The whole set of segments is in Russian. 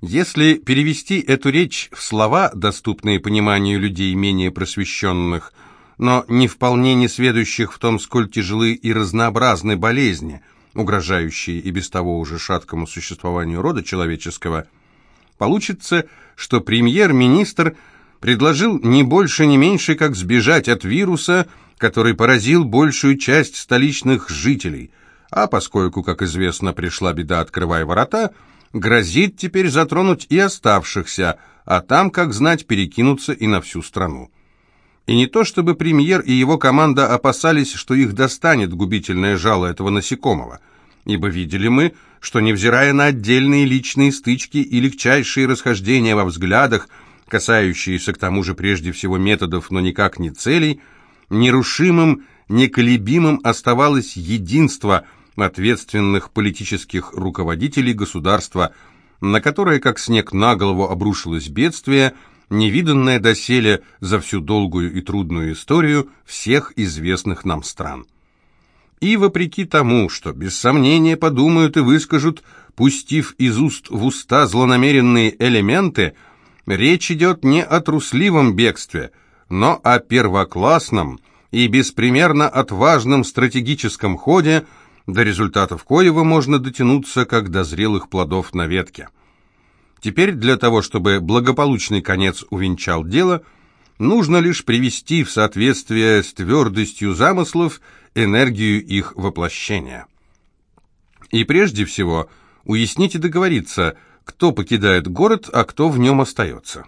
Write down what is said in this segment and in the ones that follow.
Если перевести эту речь в слова, доступные пониманию людей менее просвещенных, но не вполне несведущих в том, сколь тяжелы и разнообразны болезни, угрожающие и без того уже шаткому существованию рода человеческого, получится, что премьер-министр предложил не больше, не меньше, как сбежать от вируса, который поразил большую часть столичных жителей, а поскольку, как известно, пришла беда «открывай ворота», грозит теперь затронуть и оставшихся, а там, как знать, перекинуться и на всю страну. И не то чтобы премьер и его команда опасались, что их достанет губительное жало этого насекомого, ибо видели мы, что, невзирая на отдельные личные стычки и легчайшие расхождения во взглядах, касающиеся к тому же прежде всего методов, но никак не целей, нерушимым, неколебимым оставалось единство – ответственных политических руководителей государства, на которое, как снег на голову, обрушилось бедствие, невиданное доселе за всю долгую и трудную историю всех известных нам стран. И вопреки тому, что без сомнения подумают и выскажут, пустив из уст в уста злонамеренные элементы, речь идет не о трусливом бегстве, но о первоклассном и беспримерно отважном стратегическом ходе, до результатов коего можно дотянуться, как до зрелых плодов на ветке. Теперь для того, чтобы благополучный конец увенчал дело, нужно лишь привести в соответствие с твердостью замыслов энергию их воплощения. И прежде всего уяснить и договориться, кто покидает город, а кто в нем остается.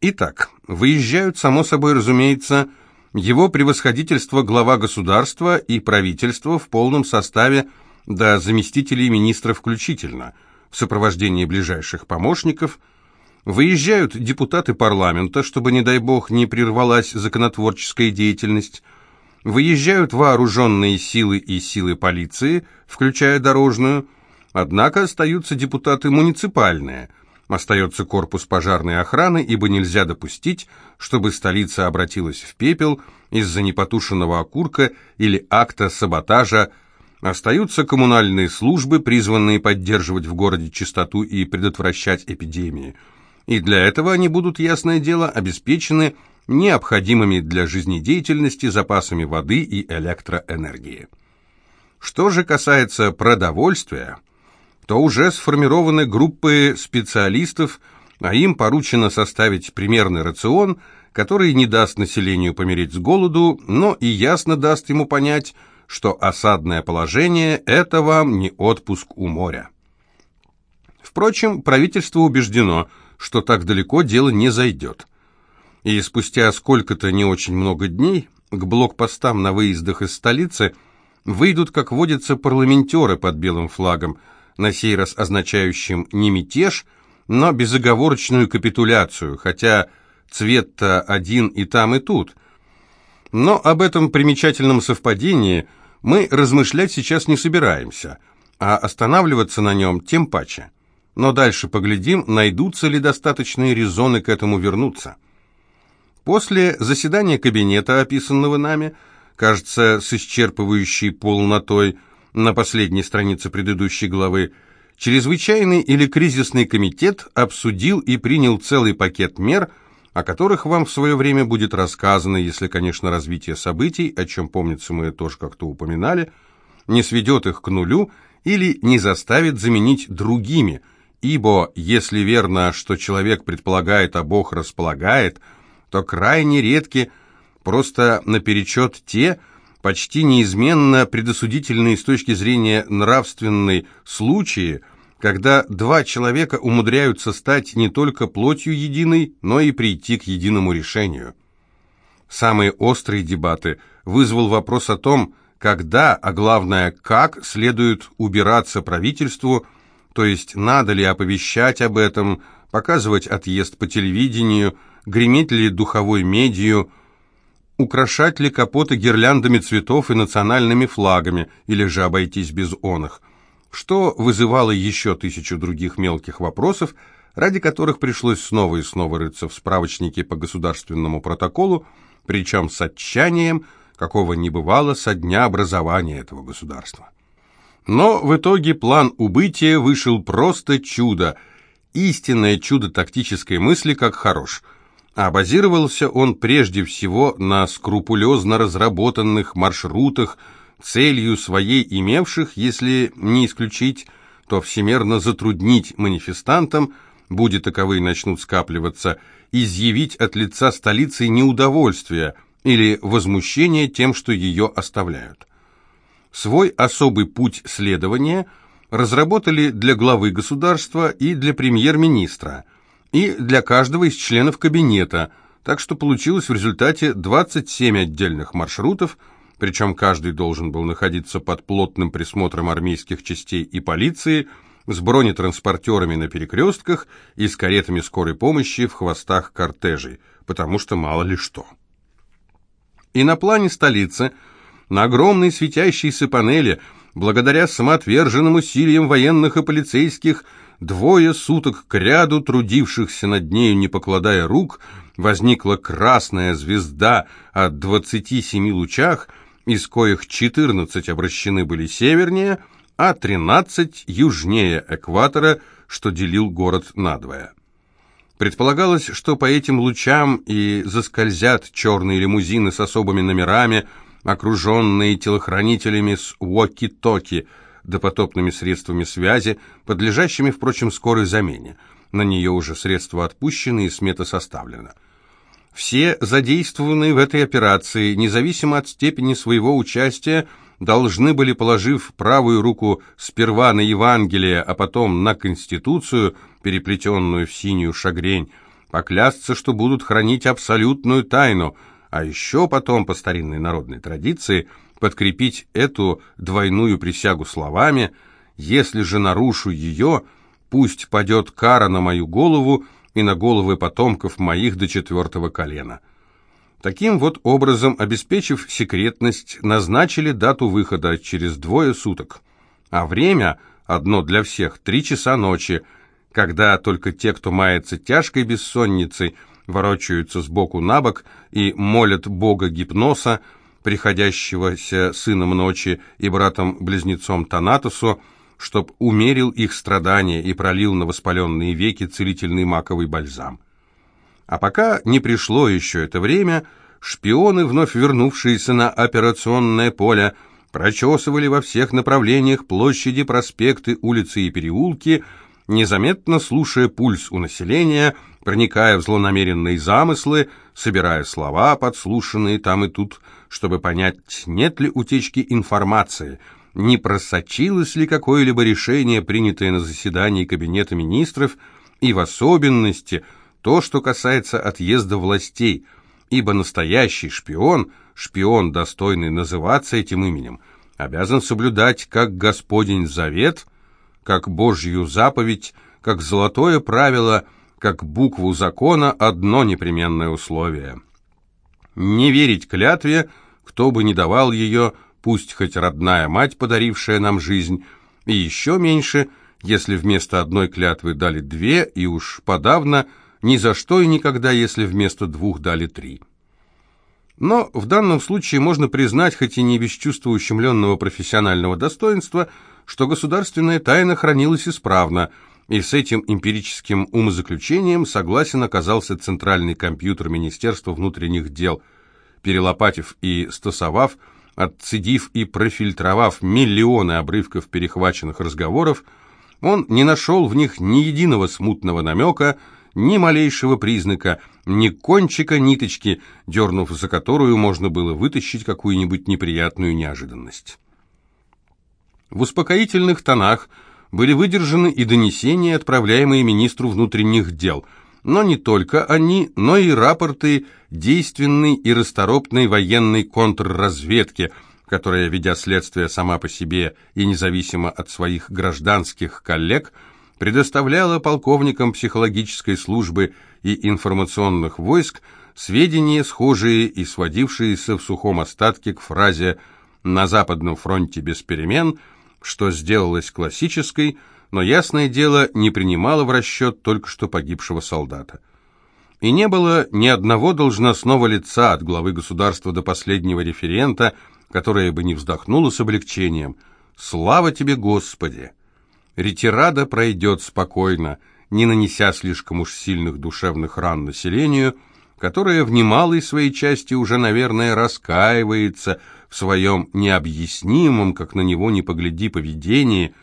Итак, выезжают, само собой разумеется, его превосходительство глава государства и правительства в полном составе до заместителей министра включительно, в сопровождении ближайших помощников, выезжают депутаты парламента, чтобы, не дай бог, не прервалась законотворческая деятельность, выезжают вооруженные силы и силы полиции, включая дорожную, однако остаются депутаты муниципальные – Остается корпус пожарной охраны, ибо нельзя допустить, чтобы столица обратилась в пепел из-за непотушенного окурка или акта саботажа. Остаются коммунальные службы, призванные поддерживать в городе чистоту и предотвращать эпидемии. И для этого они будут, ясное дело, обеспечены необходимыми для жизнедеятельности запасами воды и электроэнергии. Что же касается продовольствия, то уже сформированы группы специалистов, а им поручено составить примерный рацион, который не даст населению помереть с голоду, но и ясно даст ему понять, что осадное положение – это вам не отпуск у моря. Впрочем, правительство убеждено, что так далеко дело не зайдет. И спустя сколько-то не очень много дней к блокпостам на выездах из столицы выйдут, как водится, парламентеры под белым флагом – на сей раз означающим не мятеж, но безоговорочную капитуляцию, хотя цвет-то один и там, и тут. Но об этом примечательном совпадении мы размышлять сейчас не собираемся, а останавливаться на нем тем паче. Но дальше поглядим, найдутся ли достаточные резоны к этому вернуться. После заседания кабинета, описанного нами, кажется, с исчерпывающей полнотой, на последней странице предыдущей главы, чрезвычайный или кризисный комитет обсудил и принял целый пакет мер, о которых вам в свое время будет рассказано, если, конечно, развитие событий, о чем, помнится, мы тоже как-то упоминали, не сведет их к нулю или не заставит заменить другими, ибо если верно, что человек предполагает, а Бог располагает, то крайне редки просто наперечет те, почти неизменно предосудительные с точки зрения нравственной случаи, когда два человека умудряются стать не только плотью единой, но и прийти к единому решению. Самые острые дебаты вызвал вопрос о том, когда, а главное, как следует убираться правительству, то есть надо ли оповещать об этом, показывать отъезд по телевидению, греметь ли духовой медию, украшать ли капоты гирляндами цветов и национальными флагами, или же обойтись без оных, что вызывало еще тысячу других мелких вопросов, ради которых пришлось снова и снова рыться в справочнике по государственному протоколу, причем с отчаянием, какого не бывало со дня образования этого государства. Но в итоге план убытия вышел просто чудо, истинное чудо тактической мысли, как хорош. А базировался он прежде всего на скрупулезно разработанных маршрутах, целью своей имевших, если не исключить, то всемерно затруднить манифестантам, будет таковые начнут скапливаться, изъявить от лица столицы неудовольствие или возмущение тем, что ее оставляют. Свой особый путь следования разработали для главы государства и для премьер-министра, и для каждого из членов кабинета, так что получилось в результате 27 отдельных маршрутов, причем каждый должен был находиться под плотным присмотром армейских частей и полиции, с бронетранспортерами на перекрестках и с каретами скорой помощи в хвостах кортежей, потому что мало ли что. И на плане столицы – на огромной светящейся панели, благодаря самоотверженным усилиям военных и полицейских, двое суток к ряду трудившихся над нею, не покладая рук, возникла красная звезда от 27 лучах, из коих 14 обращены были севернее, а 13 южнее экватора, что делил город надвое. Предполагалось, что по этим лучам и заскользят черные лимузины с особыми номерами – окруженные телохранителями с уоки-токи, допотопными средствами связи, подлежащими, впрочем, скорой замене. На нее уже средства отпущены и смета составлена. Все задействованные в этой операции, независимо от степени своего участия, должны были, положив правую руку сперва на Евангелие, а потом на Конституцию, переплетенную в синюю шагрень, поклясться, что будут хранить абсолютную тайну – а еще потом, по старинной народной традиции, подкрепить эту двойную присягу словами «Если же нарушу ее, пусть падет кара на мою голову и на головы потомков моих до четвертого колена». Таким вот образом, обеспечив секретность, назначили дату выхода через двое суток, а время одно для всех – три часа ночи, когда только те, кто мается тяжкой бессонницей – ворочаются сбоку на бок и молят бога гипноза, приходящегося сыном ночи и братом-близнецом Танатосу, чтоб умерил их страдания и пролил на воспаленные веки целительный маковый бальзам. А пока не пришло еще это время, шпионы, вновь вернувшиеся на операционное поле, прочесывали во всех направлениях площади, проспекты, улицы и переулки, незаметно слушая пульс у населения – проникая в злонамеренные замыслы, собирая слова, подслушанные там и тут, чтобы понять, нет ли утечки информации, не просочилось ли какое-либо решение, принятое на заседании Кабинета министров, и в особенности то, что касается отъезда властей, ибо настоящий шпион, шпион, достойный называться этим именем, обязан соблюдать как Господень завет, как Божью заповедь, как золотое правило – как букву закона одно непременное условие. Не верить клятве, кто бы ни давал ее, пусть хоть родная мать, подарившая нам жизнь, и еще меньше, если вместо одной клятвы дали две, и уж подавно, ни за что и никогда, если вместо двух дали три. Но в данном случае можно признать, хоть и не без чувства ущемленного профессионального достоинства, что государственная тайна хранилась исправно – и с этим эмпирическим умозаключением согласен оказался центральный компьютер Министерства внутренних дел. Перелопатив и стасовав, отцедив и профильтровав миллионы обрывков перехваченных разговоров, он не нашел в них ни единого смутного намека, ни малейшего признака, ни кончика ниточки, дернув за которую можно было вытащить какую-нибудь неприятную неожиданность. В успокоительных тонах – были выдержаны и донесения, отправляемые министру внутренних дел, но не только они, но и рапорты действенной и расторопной военной контрразведки, которая, ведя следствие сама по себе и независимо от своих гражданских коллег, предоставляла полковникам психологической службы и информационных войск сведения, схожие и сводившиеся в сухом остатке к фразе «на Западном фронте без перемен», что сделалось классической, но, ясное дело, не принимала в расчет только что погибшего солдата. И не было ни одного должностного лица от главы государства до последнего референта, которое бы не вздохнуло с облегчением. «Слава тебе, Господи!» Ретирада пройдет спокойно, не нанеся слишком уж сильных душевных ран населению, которое в немалой своей части уже, наверное, раскаивается в своем необъяснимом, как на него не погляди, поведении,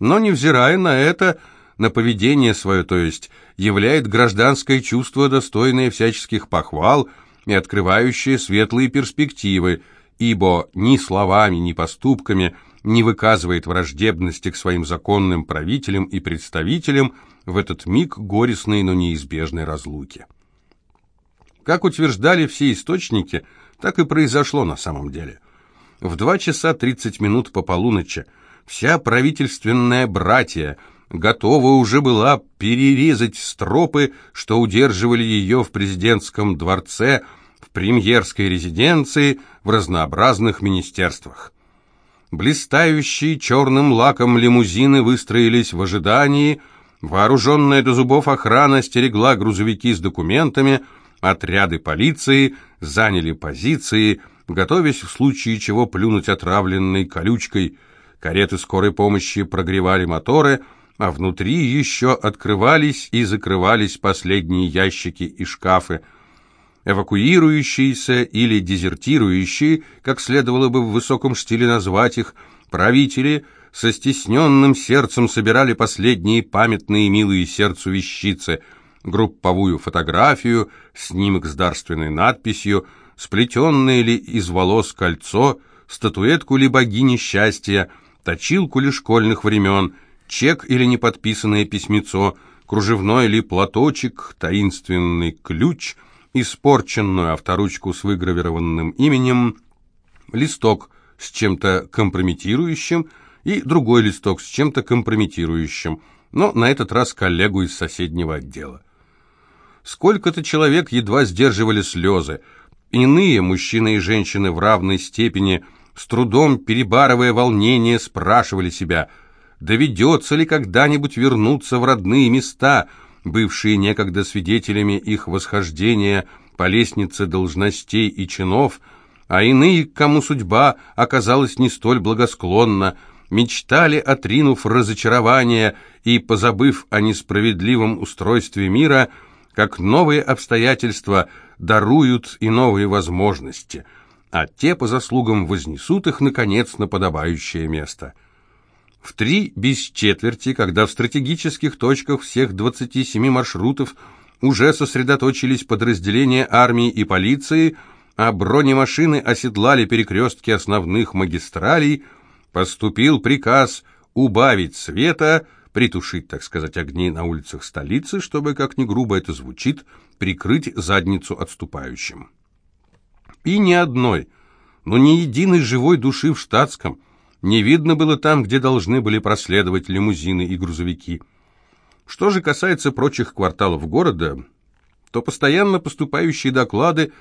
но, невзирая на это, на поведение свое, то есть, являет гражданское чувство, достойное всяческих похвал и открывающее светлые перспективы, ибо ни словами, ни поступками не выказывает враждебности к своим законным правителям и представителям в этот миг горестной, но неизбежной разлуки. Как утверждали все источники, так и произошло на самом деле. В два часа тридцать минут по полуночи вся правительственная братья готова уже была перерезать стропы, что удерживали ее в президентском дворце, в премьерской резиденции, в разнообразных министерствах. Блистающие черным лаком лимузины выстроились в ожидании, вооруженная до зубов охрана стерегла грузовики с документами, отряды полиции заняли позиции, готовясь в случае чего плюнуть отравленной колючкой. Кареты скорой помощи прогревали моторы, а внутри еще открывались и закрывались последние ящики и шкафы. Эвакуирующиеся или дезертирующие, как следовало бы в высоком стиле назвать их, правители со стесненным сердцем собирали последние памятные милые сердцу вещицы, групповую фотографию, снимок с дарственной надписью, сплетенное ли из волос кольцо, статуэтку ли богини счастья, точилку ли школьных времен, чек или неподписанное письмецо, кружевной ли платочек, таинственный ключ — испорченную авторучку с выгравированным именем, листок с чем-то компрометирующим и другой листок с чем-то компрометирующим, но на этот раз коллегу из соседнего отдела. Сколько-то человек едва сдерживали слезы. Иные, мужчины и женщины в равной степени, с трудом перебарывая волнение, спрашивали себя, доведется ли когда-нибудь вернуться в родные места – бывшие некогда свидетелями их восхождения по лестнице должностей и чинов, а иные, кому судьба оказалась не столь благосклонна, мечтали, отринув разочарование и позабыв о несправедливом устройстве мира, как новые обстоятельства даруют и новые возможности, а те по заслугам вознесут их, наконец, на подобающее место – в три без четверти, когда в стратегических точках всех 27 маршрутов уже сосредоточились подразделения армии и полиции, а бронемашины оседлали перекрестки основных магистралей, поступил приказ убавить света, притушить, так сказать, огни на улицах столицы, чтобы, как ни грубо это звучит, прикрыть задницу отступающим. И ни одной, но ни единой живой души в штатском – не видно было там, где должны были проследовать лимузины и грузовики. Что же касается прочих кварталов города, то постоянно поступающие доклады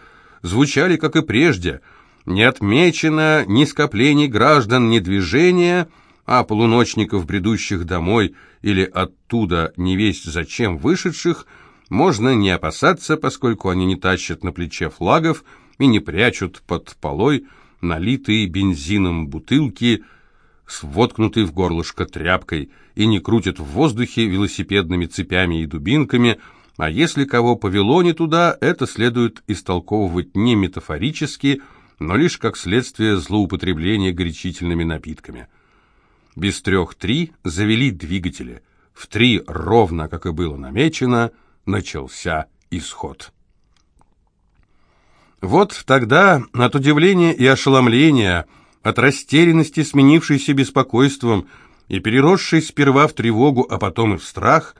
звучали, как и прежде. Не отмечено ни скоплений граждан, ни движения, а полуночников, бредущих домой или оттуда не весть зачем вышедших, можно не опасаться, поскольку они не тащат на плече флагов и не прячут под полой налитые бензином бутылки с воткнутой в горлышко тряпкой и не крутят в воздухе велосипедными цепями и дубинками, а если кого повело не туда, это следует истолковывать не метафорически, но лишь как следствие злоупотребления горячительными напитками. Без трех три завели двигатели. В три, ровно как и было намечено, начался исход. Вот тогда от удивления и ошеломления, от растерянности, сменившейся беспокойством и переросшей сперва в тревогу, а потом и в страх,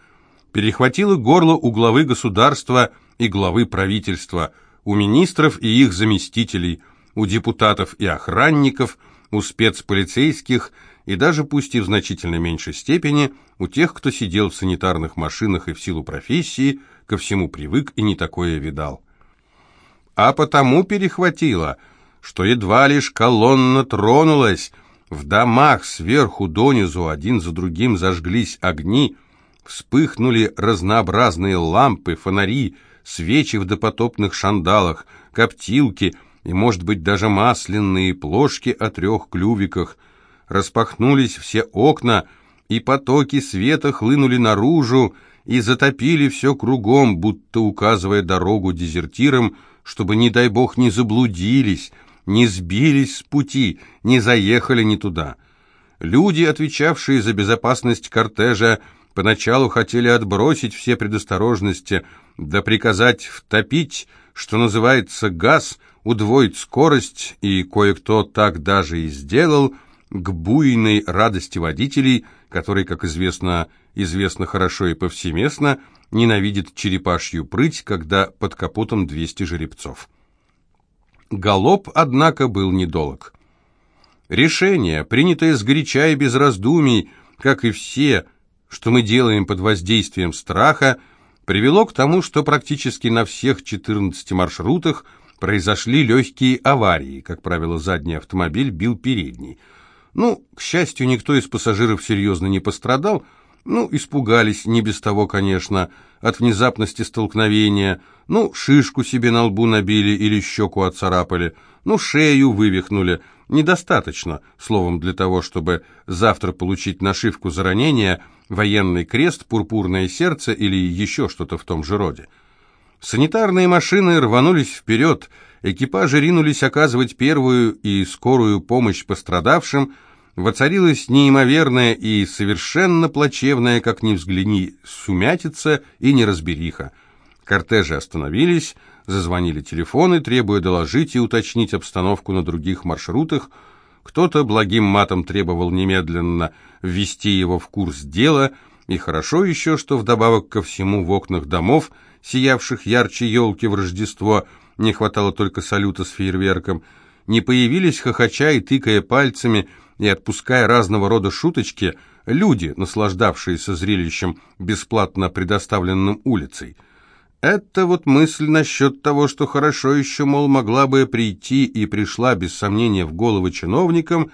перехватило горло у главы государства и главы правительства, у министров и их заместителей, у депутатов и охранников, у спецполицейских и даже, пусть и в значительно меньшей степени, у тех, кто сидел в санитарных машинах и в силу профессии, ко всему привык и не такое видал а потому перехватило, что едва лишь колонна тронулась, в домах сверху донизу один за другим зажглись огни, вспыхнули разнообразные лампы, фонари, свечи в допотопных шандалах, коптилки и, может быть, даже масляные плошки о трех клювиках. Распахнулись все окна, и потоки света хлынули наружу, и затопили все кругом, будто указывая дорогу дезертирам, чтобы, не дай бог, не заблудились, не сбились с пути, не заехали не туда. Люди, отвечавшие за безопасность кортежа, поначалу хотели отбросить все предосторожности, да приказать втопить, что называется, газ, удвоить скорость, и кое-кто так даже и сделал, к буйной радости водителей, которые, как известно, известно хорошо и повсеместно, ненавидит черепашью прыть, когда под капотом 200 жеребцов. Галоп, однако, был недолг. Решение, принятое сгоряча и без раздумий, как и все, что мы делаем под воздействием страха, привело к тому, что практически на всех 14 маршрутах произошли легкие аварии, как правило, задний автомобиль бил передний. Ну, к счастью, никто из пассажиров серьезно не пострадал, ну, испугались, не без того, конечно, от внезапности столкновения. Ну, шишку себе на лбу набили или щеку отцарапали. Ну, шею вывихнули. Недостаточно, словом, для того, чтобы завтра получить нашивку за ранение, военный крест, пурпурное сердце или еще что-то в том же роде. Санитарные машины рванулись вперед, экипажи ринулись оказывать первую и скорую помощь пострадавшим, воцарилась неимоверная и совершенно плачевная, как ни взгляни, сумятица и неразбериха. Кортежи остановились, зазвонили телефоны, требуя доложить и уточнить обстановку на других маршрутах. Кто-то благим матом требовал немедленно ввести его в курс дела, и хорошо еще, что вдобавок ко всему в окнах домов, сиявших ярче елки в Рождество, не хватало только салюта с фейерверком, не появились хохоча и тыкая пальцами, и отпуская разного рода шуточки, люди, наслаждавшиеся зрелищем, бесплатно предоставленным улицей. Это вот мысль насчет того, что хорошо еще, мол, могла бы прийти и пришла, без сомнения, в головы чиновникам,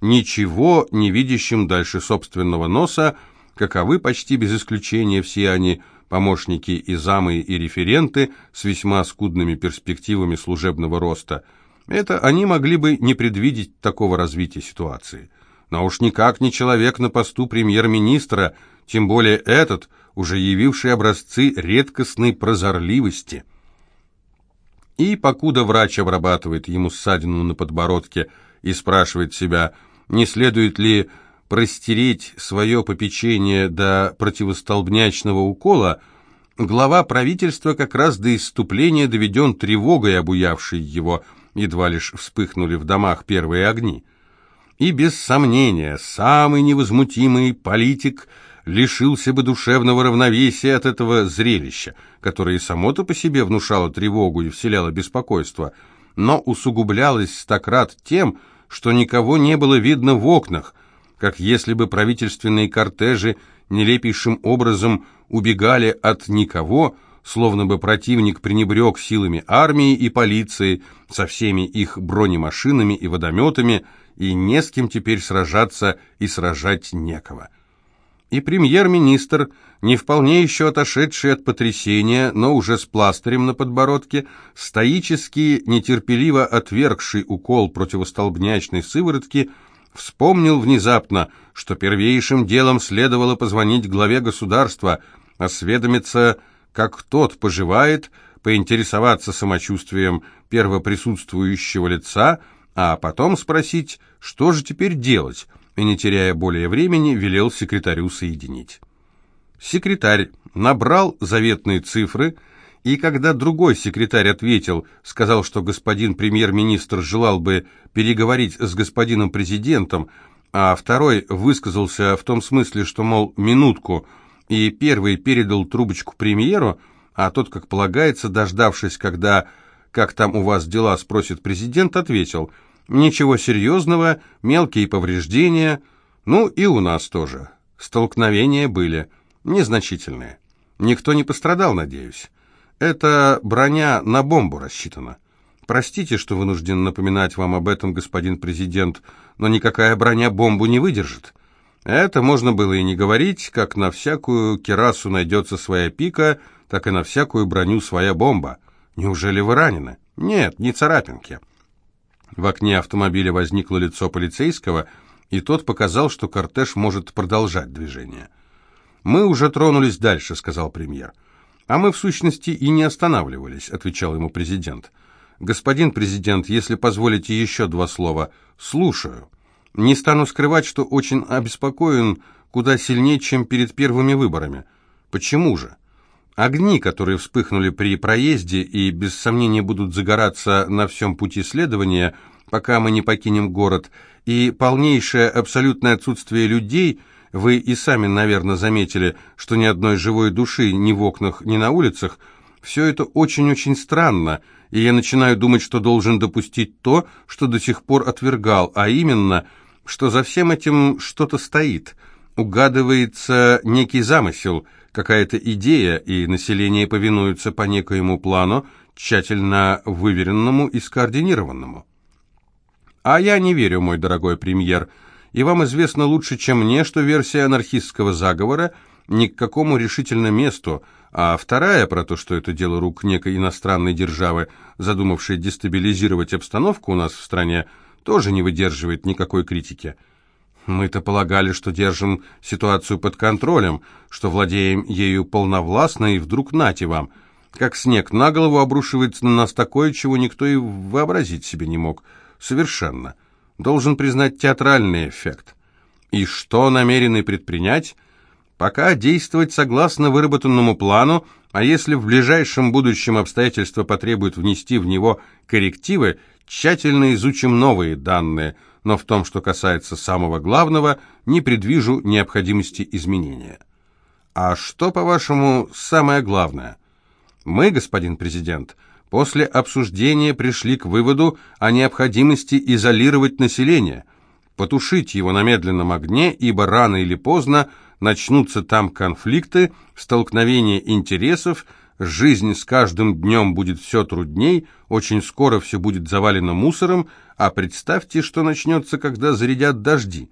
ничего не видящим дальше собственного носа, каковы почти без исключения все они, помощники и замы и референты с весьма скудными перспективами служебного роста – это они могли бы не предвидеть такого развития ситуации. Но уж никак не человек на посту премьер-министра, тем более этот, уже явивший образцы редкостной прозорливости. И покуда врач обрабатывает ему ссадину на подбородке и спрашивает себя, не следует ли простереть свое попечение до противостолбнячного укола, глава правительства как раз до исступления доведен тревогой, обуявшей его, едва лишь вспыхнули в домах первые огни. И без сомнения, самый невозмутимый политик лишился бы душевного равновесия от этого зрелища, которое само-то по себе внушало тревогу и вселяло беспокойство, но усугублялось стократ тем, что никого не было видно в окнах, как если бы правительственные кортежи нелепейшим образом убегали от никого, словно бы противник пренебрег силами армии и полиции, со всеми их бронемашинами и водометами, и не с кем теперь сражаться и сражать некого. И премьер-министр, не вполне еще отошедший от потрясения, но уже с пластырем на подбородке, стоически, нетерпеливо отвергший укол противостолбнячной сыворотки, вспомнил внезапно, что первейшим делом следовало позвонить главе государства, осведомиться, как тот поживает, поинтересоваться самочувствием первоприсутствующего лица, а потом спросить, что же теперь делать, и, не теряя более времени, велел секретарю соединить. Секретарь набрал заветные цифры, и когда другой секретарь ответил, сказал, что господин премьер-министр желал бы переговорить с господином президентом, а второй высказался в том смысле, что, мол, минутку – и первый передал трубочку премьеру, а тот, как полагается, дождавшись, когда «как там у вас дела?» спросит президент, ответил «ничего серьезного, мелкие повреждения, ну и у нас тоже. Столкновения были, незначительные. Никто не пострадал, надеюсь. Это броня на бомбу рассчитана». Простите, что вынужден напоминать вам об этом, господин президент, но никакая броня бомбу не выдержит. Это можно было и не говорить, как на всякую керасу найдется своя пика, так и на всякую броню своя бомба. Неужели вы ранены? Нет, не царапинки. В окне автомобиля возникло лицо полицейского, и тот показал, что кортеж может продолжать движение. «Мы уже тронулись дальше», — сказал премьер. «А мы, в сущности, и не останавливались», — отвечал ему президент. «Господин президент, если позволите еще два слова, слушаю. Не стану скрывать, что очень обеспокоен куда сильнее, чем перед первыми выборами. Почему же? Огни, которые вспыхнули при проезде и без сомнения будут загораться на всем пути следования, пока мы не покинем город, и полнейшее абсолютное отсутствие людей, вы и сами, наверное, заметили, что ни одной живой души ни в окнах, ни на улицах, все это очень-очень странно, и я начинаю думать, что должен допустить то, что до сих пор отвергал, а именно, что за всем этим что-то стоит, угадывается некий замысел – какая-то идея, и население повинуется по некоему плану, тщательно выверенному и скоординированному. А я не верю, мой дорогой премьер, и вам известно лучше, чем мне, что версия анархистского заговора ни к какому решительно месту, а вторая про то, что это дело рук некой иностранной державы, задумавшей дестабилизировать обстановку у нас в стране, тоже не выдерживает никакой критики. Мы-то полагали, что держим ситуацию под контролем, что владеем ею полновластно, и вдруг нате вам. Как снег на голову обрушивается на нас такое, чего никто и вообразить себе не мог. Совершенно. Должен признать театральный эффект. И что намерены предпринять? Пока действовать согласно выработанному плану, а если в ближайшем будущем обстоятельства потребуют внести в него коррективы, тщательно изучим новые данные – но в том, что касается самого главного, не предвижу необходимости изменения. А что, по-вашему, самое главное? Мы, господин президент, после обсуждения пришли к выводу о необходимости изолировать население, потушить его на медленном огне, ибо рано или поздно начнутся там конфликты, столкновения интересов, жизнь с каждым днем будет все трудней, очень скоро все будет завалено мусором, а представьте, что начнется, когда зарядят дожди.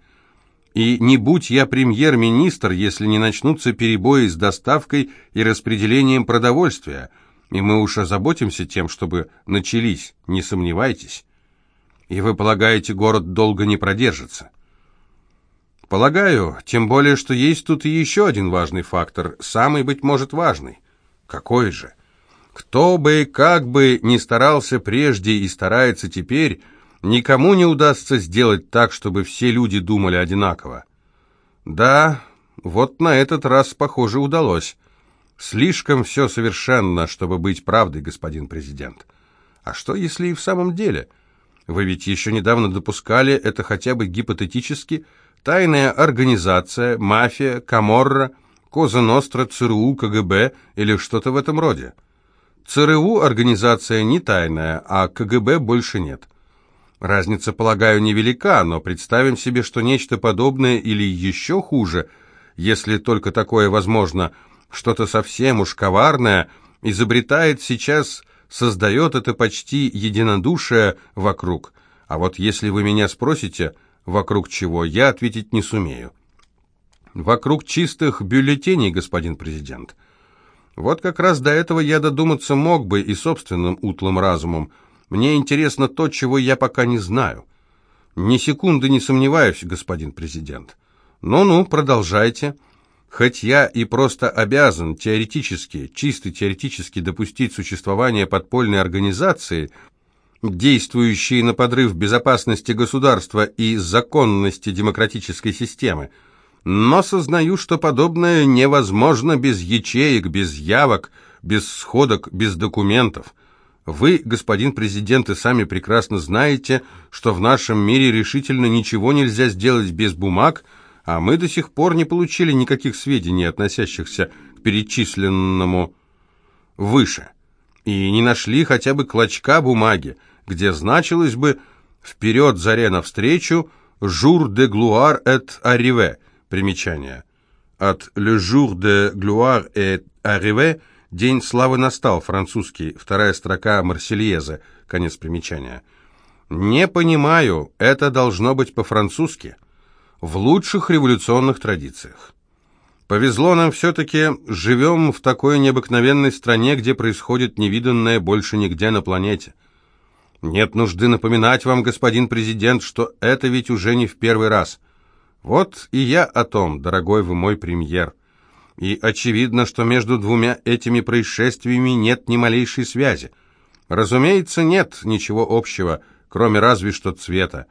И не будь я премьер-министр, если не начнутся перебои с доставкой и распределением продовольствия, и мы уж озаботимся тем, чтобы начались, не сомневайтесь. И вы полагаете, город долго не продержится? Полагаю, тем более, что есть тут и еще один важный фактор, самый, быть может, важный. Какой же? Кто бы, как бы ни старался прежде и старается теперь, никому не удастся сделать так, чтобы все люди думали одинаково. Да, вот на этот раз, похоже, удалось. Слишком все совершенно, чтобы быть правдой, господин президент. А что, если и в самом деле? Вы ведь еще недавно допускали это хотя бы гипотетически. Тайная организация, мафия, каморра — Коза Ностра, ЦРУ, КГБ или что-то в этом роде. ЦРУ организация не тайная, а КГБ больше нет. Разница, полагаю, невелика, но представим себе, что нечто подобное или еще хуже, если только такое возможно, что-то совсем уж коварное, изобретает сейчас, создает это почти единодушие вокруг. А вот если вы меня спросите, вокруг чего, я ответить не сумею. Вокруг чистых бюллетеней, господин президент. Вот как раз до этого я додуматься мог бы и собственным утлым разумом. Мне интересно то, чего я пока не знаю. Ни секунды не сомневаюсь, господин президент. Ну-ну, продолжайте. Хоть я и просто обязан теоретически, чисто теоретически допустить существование подпольной организации, действующей на подрыв безопасности государства и законности демократической системы, но сознаю, что подобное невозможно без ячеек, без явок, без сходок, без документов. Вы, господин президент, и сами прекрасно знаете, что в нашем мире решительно ничего нельзя сделать без бумаг, а мы до сих пор не получили никаких сведений, относящихся к перечисленному выше, и не нашли хотя бы клочка бумаги, где значилось бы «Вперед, заре навстречу, жур де глуар эт ариве», Примечание. От «Le jour de gloire est arrivé» «День славы настал», французский, вторая строка Марсельеза, конец примечания. «Не понимаю, это должно быть по-французски, в лучших революционных традициях. Повезло нам все-таки, живем в такой необыкновенной стране, где происходит невиданное больше нигде на планете. Нет нужды напоминать вам, господин президент, что это ведь уже не в первый раз». Вот и я о том, дорогой вы мой премьер. И очевидно, что между двумя этими происшествиями нет ни малейшей связи. Разумеется, нет ничего общего, кроме разве что цвета.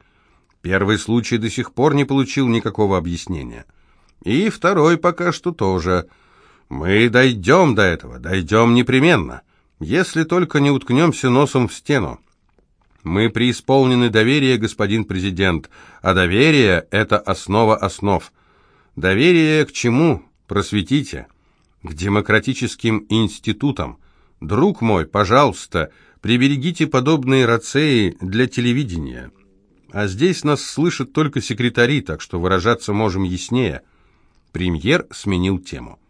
Первый случай до сих пор не получил никакого объяснения. И второй пока что тоже. Мы дойдем до этого, дойдем непременно, если только не уткнемся носом в стену. Мы преисполнены доверия, господин президент, а доверие — это основа основ. Доверие к чему? Просветите. К демократическим институтам. Друг мой, пожалуйста, приберегите подобные рацеи для телевидения. А здесь нас слышат только секретари, так что выражаться можем яснее. Премьер сменил тему.